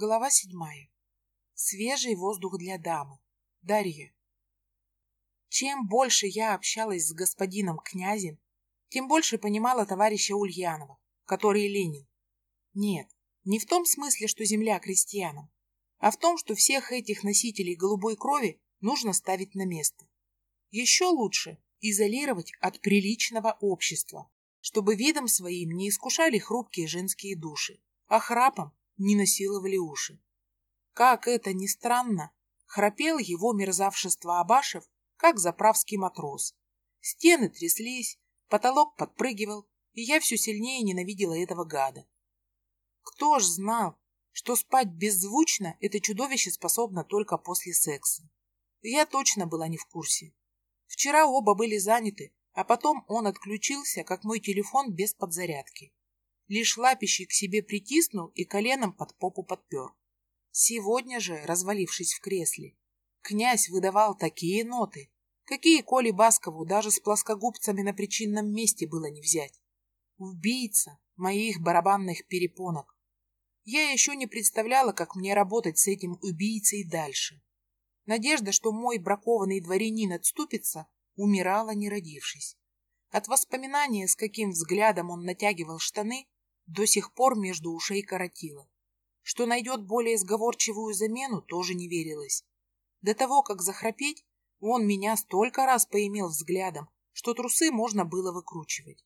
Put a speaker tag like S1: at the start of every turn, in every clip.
S1: Глава седьмая. Свежий воздух для дамы. Дарья. Чем больше я общалась с господином князем, тем больше понимала товарища Ульянова, который Ленин. Нет, не в том смысле, что земля крестьянам, а в том, что всех этих носителей голубой крови нужно ставить на место. Еще лучше изолировать от приличного общества, чтобы видом своим не искушали хрупкие женские души, а храпом не насиловали уши. Как это ни странно, храпел его мерзавшество Абашев, как заправский матрос. Стены тряслись, потолок подпрыгивал, и я все сильнее ненавидела этого гада. Кто ж знал, что спать беззвучно это чудовище способно только после секса? Я точно была не в курсе. Вчера оба были заняты, а потом он отключился, как мой телефон без подзарядки. Лишь лапищей к себе притиснул и коленом под попу подпер. Сегодня же, развалившись в кресле, князь выдавал такие ноты, какие Коле Баскову даже с плоскогубцами на причинном месте было не взять. Убийца моих барабанных перепонок. Я еще не представляла, как мне работать с этим убийцей дальше. Надежда, что мой бракованный дворянин отступится, умирала, не родившись. От воспоминания, с каким взглядом он натягивал штаны, до сих пор между ушей коротило. Что найдет более сговорчивую замену, тоже не верилось. До того, как захрапеть, он меня столько раз поимел взглядом, что трусы можно было выкручивать.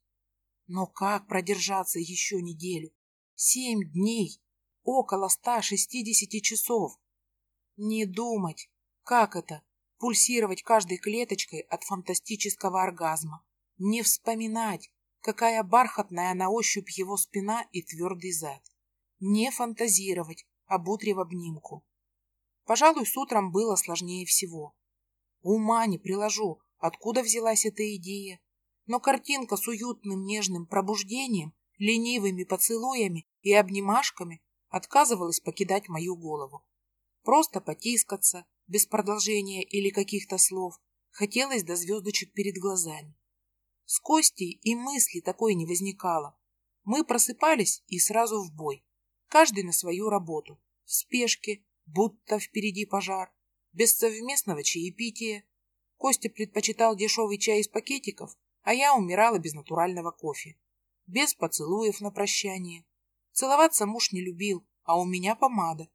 S1: Но как продержаться еще неделю? Семь дней, около ста шестидесяти часов. Не думать, как это, пульсировать каждой клеточкой от фантастического оргазма. Не вспоминать, какая бархатная на ощупь его спина и твердый зад. Не фантазировать об утре в обнимку. Пожалуй, с утром было сложнее всего. Ума не приложу, откуда взялась эта идея. Но картинка с уютным нежным пробуждением, ленивыми поцелуями и обнимашками отказывалась покидать мою голову. Просто потискаться, без продолжения или каких-то слов, хотелось до звездочек перед глазами. С Костей и мысли такой не возникало. Мы просыпались и сразу в бой. Каждый на свою работу. В спешке, будто впереди пожар. Без совместного чаепития. Костя предпочитал дешевый чай из пакетиков, а я умирала без натурального кофе. Без поцелуев на прощание. Целоваться муж не любил, а у меня помада.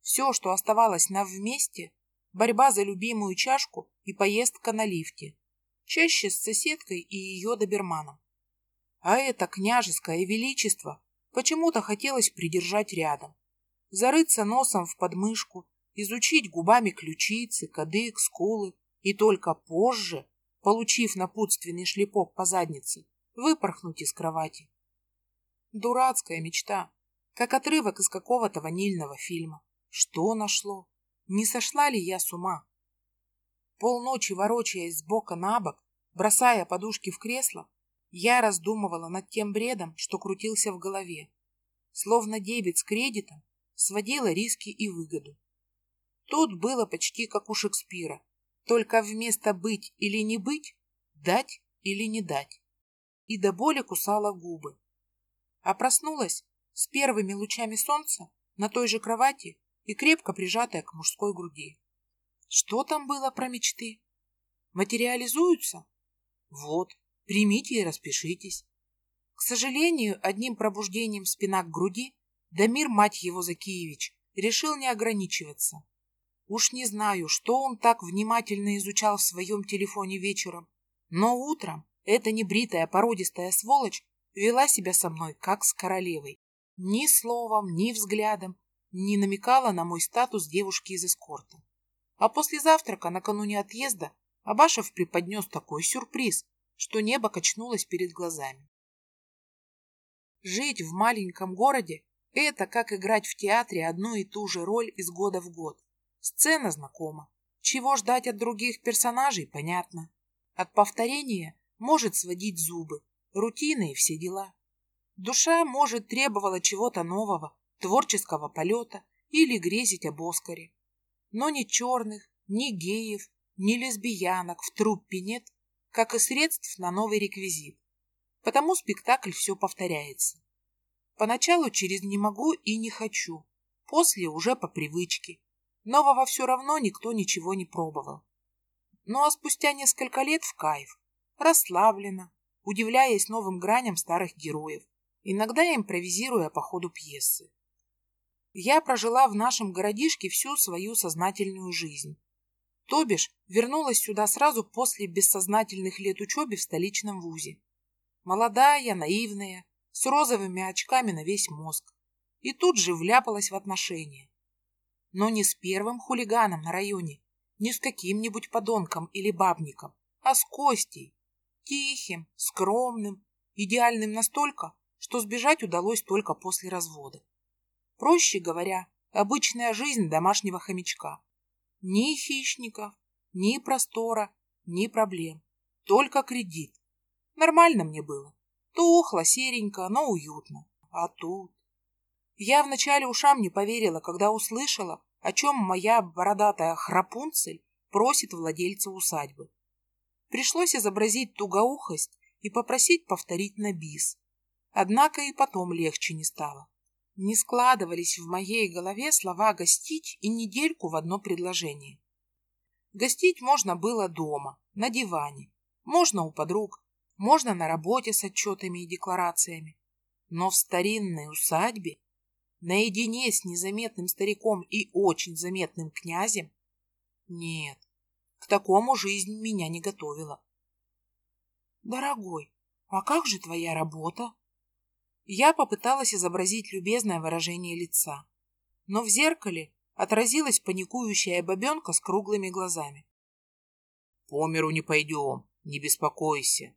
S1: Все, что оставалось на вместе, борьба за любимую чашку и поездка на лифте чаще с соседкой и ее доберманом. А это княжеское величество почему-то хотелось придержать рядом, зарыться носом в подмышку, изучить губами ключицы, кадык, скулы и только позже, получив напутственный шлепок по заднице, выпорхнуть из кровати. Дурацкая мечта, как отрывок из какого-то ванильного фильма. Что нашло? Не сошла ли я с ума? Полночи ворочаясь с бока на бок, бросая подушки в кресло, я раздумывала над тем бредом, что крутился в голове. Словно дебет с кредитом сводила риски и выгоду. Тут было почти как у Шекспира, только вместо «быть» или «не быть» «дать» или «не дать». И до боли кусала губы. А проснулась с первыми лучами солнца на той же кровати и крепко прижатая к мужской груди. Что там было про мечты? Материализуются? Вот, примите и распишитесь. К сожалению, одним пробуждением спина к груди Дамир, мать его Закиевич, решил не ограничиваться. Уж не знаю, что он так внимательно изучал в своем телефоне вечером, но утром эта небритая породистая сволочь вела себя со мной, как с королевой. Ни словом, ни взглядом не намекала на мой статус девушки из эскорта. А после завтрака, накануне отъезда, Абашев преподнес такой сюрприз, что небо качнулось перед глазами. Жить в маленьком городе – это как играть в театре одну и ту же роль из года в год. Сцена знакома. Чего ждать от других персонажей, понятно. От повторения может сводить зубы, рутины и все дела. Душа, может, требовала чего-то нового, творческого полета или грезить об Оскаре но ни черных, ни геев, ни лесбиянок в труппе нет, как и средств на новый реквизит. Потому спектакль все повторяется. Поначалу через «не могу» и «не хочу», После уже по привычке. Нового все равно никто ничего не пробовал. Ну а спустя несколько лет в кайф, расслабленно, удивляясь новым граням старых героев, иногда импровизируя по ходу пьесы. Я прожила в нашем городишке всю свою сознательную жизнь. То бишь, вернулась сюда сразу после бессознательных лет учебы в столичном вузе. Молодая, наивная, с розовыми очками на весь мозг. И тут же вляпалась в отношения. Но не с первым хулиганом на районе, не с каким-нибудь подонком или бабником, а с Костей. Тихим, скромным, идеальным настолько, что сбежать удалось только после развода. Проще говоря, обычная жизнь домашнего хомячка. Ни хищников, ни простора, ни проблем. Только кредит. Нормально мне было. Тухло, серенько, но уютно. А тут... Я вначале ушам не поверила, когда услышала, о чем моя бородатая храпунцель просит владельца усадьбы. Пришлось изобразить тугоухость и попросить повторить на бис. Однако и потом легче не стало. Не складывались в моей голове слова «гостить» и «недельку» в одно предложение. Гостить можно было дома, на диване, можно у подруг, можно на работе с отчетами и декларациями. Но в старинной усадьбе, наедине с незаметным стариком и очень заметным князем, нет, к такому жизнь меня не готовила. «Дорогой, а как же твоя работа?» Я попыталась изобразить любезное выражение лица, но в зеркале отразилась паникующая бабенка с круглыми глазами.
S2: «По миру не пойдем, не беспокойся».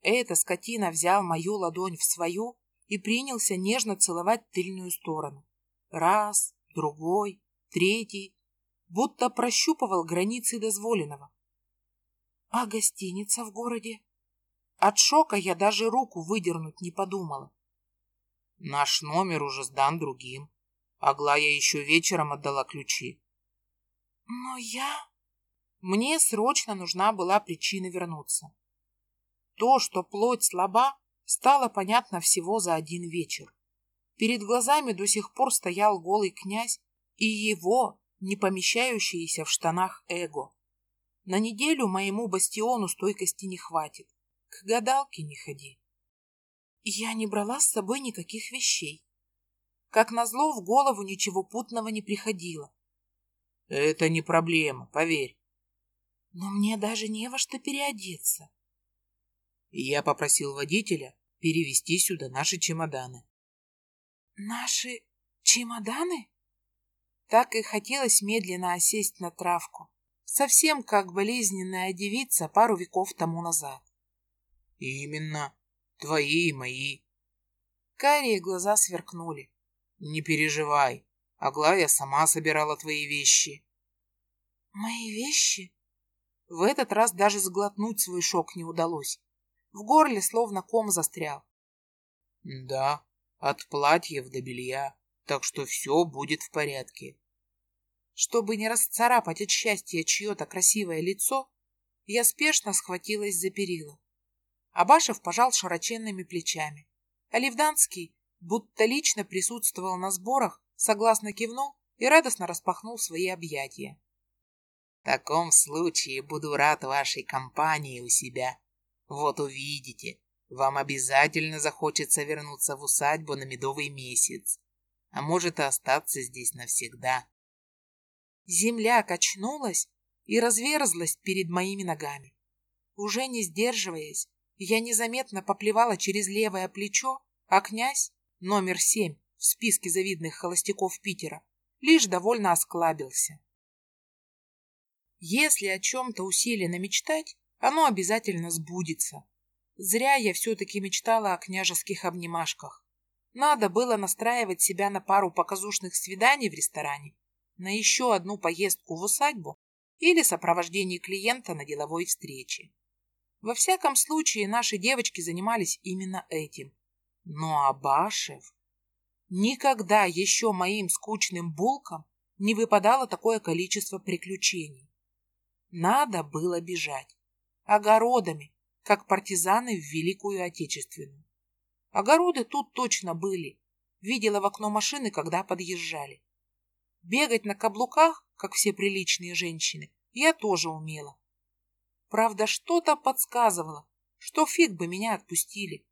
S1: Эта скотина взял мою ладонь в свою и принялся нежно целовать тыльную сторону. Раз, другой, третий, будто прощупывал границы дозволенного. А гостиница в городе? От шока я даже руку выдернуть не подумала.
S2: Наш номер уже сдан другим. Аглая еще вечером отдала ключи.
S1: Но я... Мне срочно нужна была причина вернуться. То, что плоть слаба, стало понятно всего за один вечер. Перед глазами до сих пор стоял голый князь и его, не помещающееся в штанах эго. На неделю моему бастиону стойкости не хватит. К гадалке не ходи. Я не брала с собой никаких вещей. Как назло, в голову ничего путного не приходило.
S2: Это не проблема, поверь.
S1: Но мне даже не во что переодеться.
S2: Я попросил водителя перевезти сюда наши чемоданы.
S1: Наши чемоданы? Так и хотелось медленно осесть на травку, совсем как болезненная девица пару веков тому назад.
S2: Именно. Твои и мои.
S1: Карие глаза сверкнули.
S2: Не переживай. Аглая сама собирала твои вещи.
S1: Мои вещи? В этот раз даже сглотнуть свой шок не удалось. В горле словно ком застрял.
S2: Да, от платьев до белья, так что все будет в порядке.
S1: Чтобы не расцарапать от счастья чье-то красивое лицо, я спешно схватилась за перила. Абашев пожал широченными плечами. А Ливданский, будто лично присутствовал на сборах, согласно кивнул и радостно распахнул свои объятия.
S2: В таком случае буду рад вашей компании у себя. Вот увидите, вам обязательно захочется вернуться в усадьбу на медовый месяц, а может и остаться здесь навсегда.
S1: Земля качнулась и разверзлась перед моими ногами. Уже не сдерживаясь, я незаметно поплевала через левое плечо, а князь, номер семь в списке завидных холостяков Питера, лишь довольно осклабился. Если о чем-то усиленно мечтать, оно обязательно сбудется. Зря я все-таки мечтала о княжеских обнимашках. Надо было настраивать себя на пару показушных свиданий в ресторане, на еще одну поездку в усадьбу или сопровождение клиента на деловой встрече. Во всяком случае, наши девочки занимались именно этим. Но Абашев... Никогда еще моим скучным булкам не выпадало такое количество приключений. Надо было бежать. Огородами, как партизаны в Великую Отечественную. Огороды тут точно были. Видела в окно машины, когда подъезжали. Бегать на каблуках, как все приличные женщины, я тоже умела. Правда, что-то подсказывало, что фиг бы меня отпустили.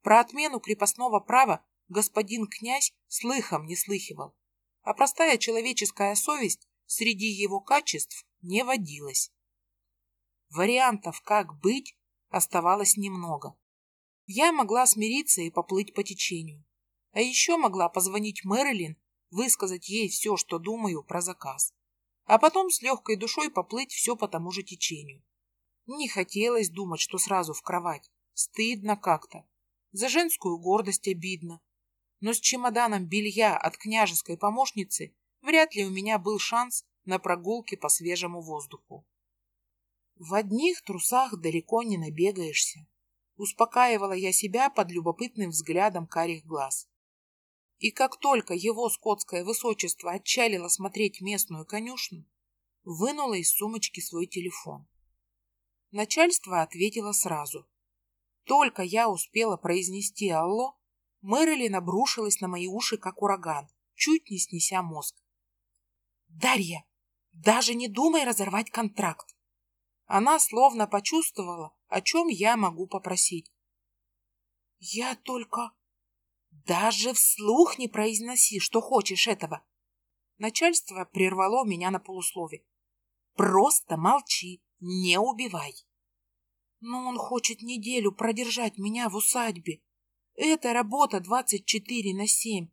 S1: Про отмену крепостного права господин князь слыхом не слыхивал, а простая человеческая совесть среди его качеств не водилась. Вариантов, как быть, оставалось немного. Я могла смириться и поплыть по течению. А еще могла позвонить Мэрилин, высказать ей все, что думаю про заказ. А потом с легкой душой поплыть все по тому же течению. Не хотелось думать, что сразу в кровать. Стыдно как-то. За женскую гордость обидно. Но с чемоданом белья от княжеской помощницы вряд ли у меня был шанс на прогулки по свежему воздуху. В одних трусах далеко не набегаешься. Успокаивала я себя под любопытным взглядом карих глаз. И как только его скотское высочество отчалило смотреть местную конюшню, вынула из сумочки свой телефон. Начальство ответило сразу. Только я успела произнести «Алло», Мэрилин обрушилась на мои уши, как ураган, чуть не снеся мозг. «Дарья, даже не думай разорвать контракт. Она словно почувствовала, о чем я могу попросить. Я только... Даже вслух не произноси, что хочешь этого. Начальство прервало меня на полуслове. Просто молчи, не убивай. Но он хочет неделю продержать меня в усадьбе. Это работа 24 на 7.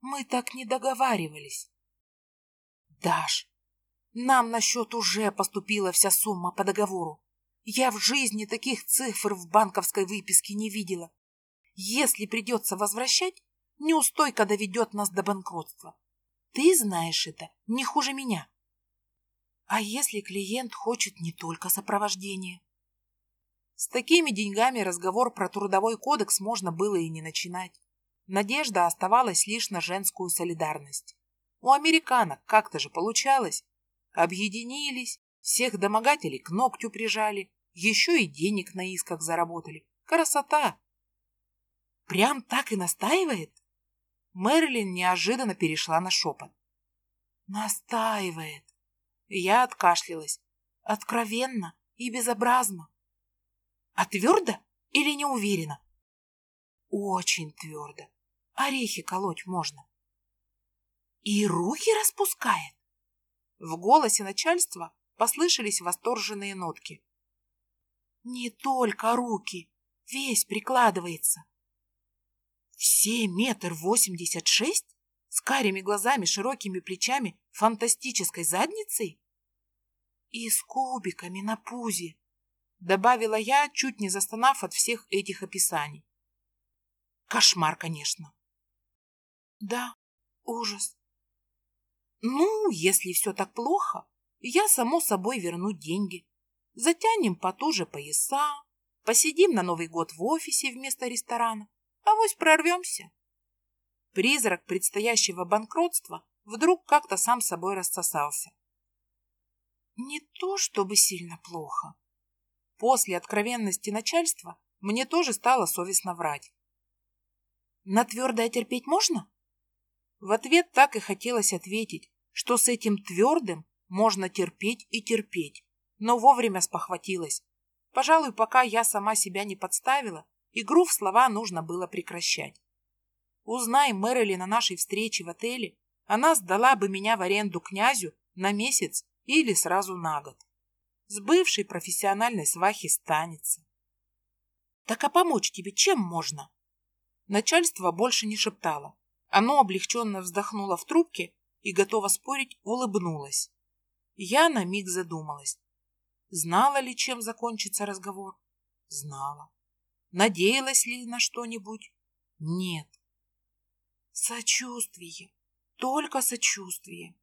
S1: Мы так не договаривались. Даш, нам на счет уже поступила вся сумма по договору. Я в жизни таких цифр в банковской выписке не видела. Если придется возвращать, неустойка доведет нас до банкротства. Ты знаешь это не хуже меня. А если клиент хочет не только сопровождение? С такими деньгами разговор про трудовой кодекс можно было и не начинать. Надежда оставалась лишь на женскую солидарность. У американок как-то же получалось. Объединились, всех домогателей к ногтю прижали, еще и денег на исках заработали. Красота! Прям так и настаивает? Мэрилин неожиданно перешла на шепот. Настаивает. Я откашлялась. Откровенно и безобразно. А твердо или не уверена? Очень твердо. Орехи колоть можно. И руки распускает. В голосе начальства послышались восторженные нотки. Не только руки, весь прикладывается. Все метр восемьдесят шесть? С карими глазами, широкими плечами, фантастической задницей? И с кубиками на пузе, добавила я, чуть не застонав от всех этих описаний. Кошмар, конечно. Да, ужас. Ну, если все так плохо, я, само собой, верну деньги. Затянем потуже пояса, посидим на Новый год в офисе вместо ресторана, а вось прорвемся. Призрак предстоящего банкротства вдруг как-то сам собой рассосался. Не то чтобы сильно плохо. После откровенности начальства мне тоже стало совестно врать. На твердое терпеть можно? В ответ так и хотелось ответить, что с этим твердым можно терпеть и терпеть, но вовремя спохватилась. Пожалуй, пока я сама себя не подставила, игру в слова нужно было прекращать. Узнай Мэрили на нашей встрече в отеле, она сдала бы меня в аренду князю на месяц или сразу на год. С бывшей профессиональной свахи станется. Так а помочь тебе чем можно? Начальство больше не шептало. Оно облегченно вздохнуло в трубке и, готова спорить, улыбнулась. Я на миг задумалась. Знала ли, чем закончится разговор? Знала. Надеялась ли на что-нибудь? Нет. Сочувствие. Только сочувствие.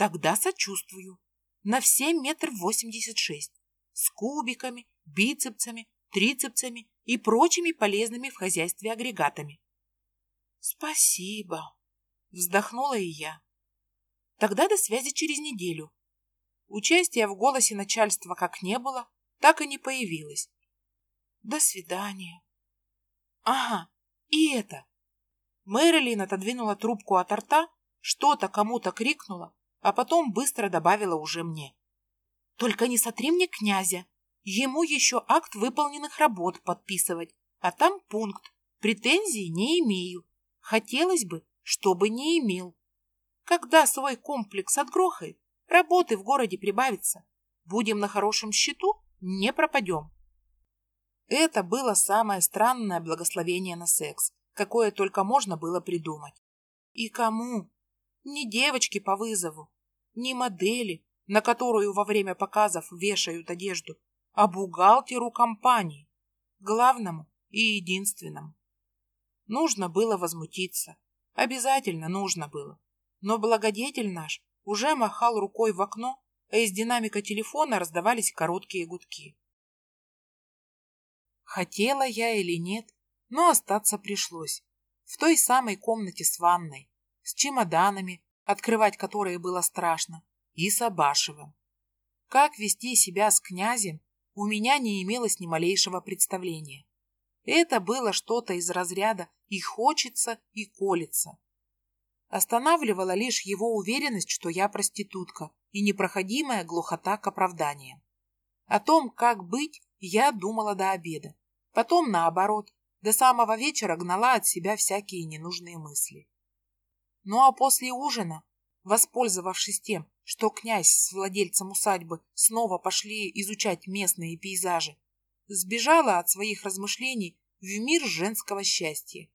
S1: Тогда сочувствую. На все метр восемьдесят шесть. С кубиками, бицепсами, трицепсами и прочими полезными в хозяйстве агрегатами. Спасибо. Вздохнула и я. Тогда до связи через неделю. Участия в голосе начальства как не было, так и не появилось. До свидания. Ага, и это. Мэрилин отодвинула трубку от рта что-то кому-то крикнула, а потом быстро добавила уже мне. Только не сотри мне князя. Ему еще акт выполненных работ подписывать, а там пункт «Претензий не имею». Хотелось бы, чтобы не имел. Когда свой комплекс отгрохает, работы в городе прибавится. Будем на хорошем счету, не пропадем. Это было самое странное благословение на секс, какое только можно было придумать. И кому? Не девочки по вызову, не модели, на которую во время показов вешают одежду, а бухгалтеру компании, главному и единственному. Нужно было возмутиться. Обязательно нужно было. Но благодетель наш уже махал рукой в окно, а из динамика телефона раздавались короткие гудки. Хотела я или нет, но остаться пришлось. В той самой комнате с ванной, с чемоданами, открывать которые было страшно, и с Абашевым. Как вести себя с князем, у меня не имелось ни малейшего представления. Это было что-то из разряда «и хочется, и колется». Останавливала лишь его уверенность, что я проститутка, и непроходимая глухота к оправданиям. О том, как быть, я думала до обеда. Потом, наоборот, до самого вечера гнала от себя всякие ненужные мысли. Ну а после ужина, воспользовавшись тем, что князь с владельцем усадьбы снова пошли изучать местные пейзажи, сбежала от своих размышлений в мир женского счастья,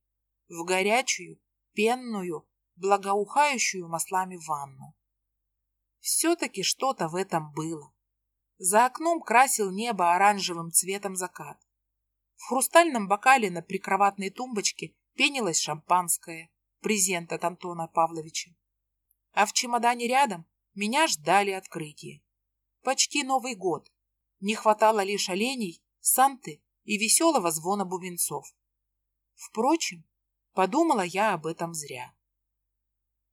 S1: в горячую, пенную, благоухающую маслами ванну. Все-таки что-то в этом было. За окном красил небо оранжевым цветом закат. В хрустальном бокале на прикроватной тумбочке пенилось шампанское, презент от Антона Павловича. А в чемодане рядом меня ждали открытия. Почти Новый год. Не хватало лишь оленей, санты и веселого звона бубенцов. Впрочем, подумала я об этом зря.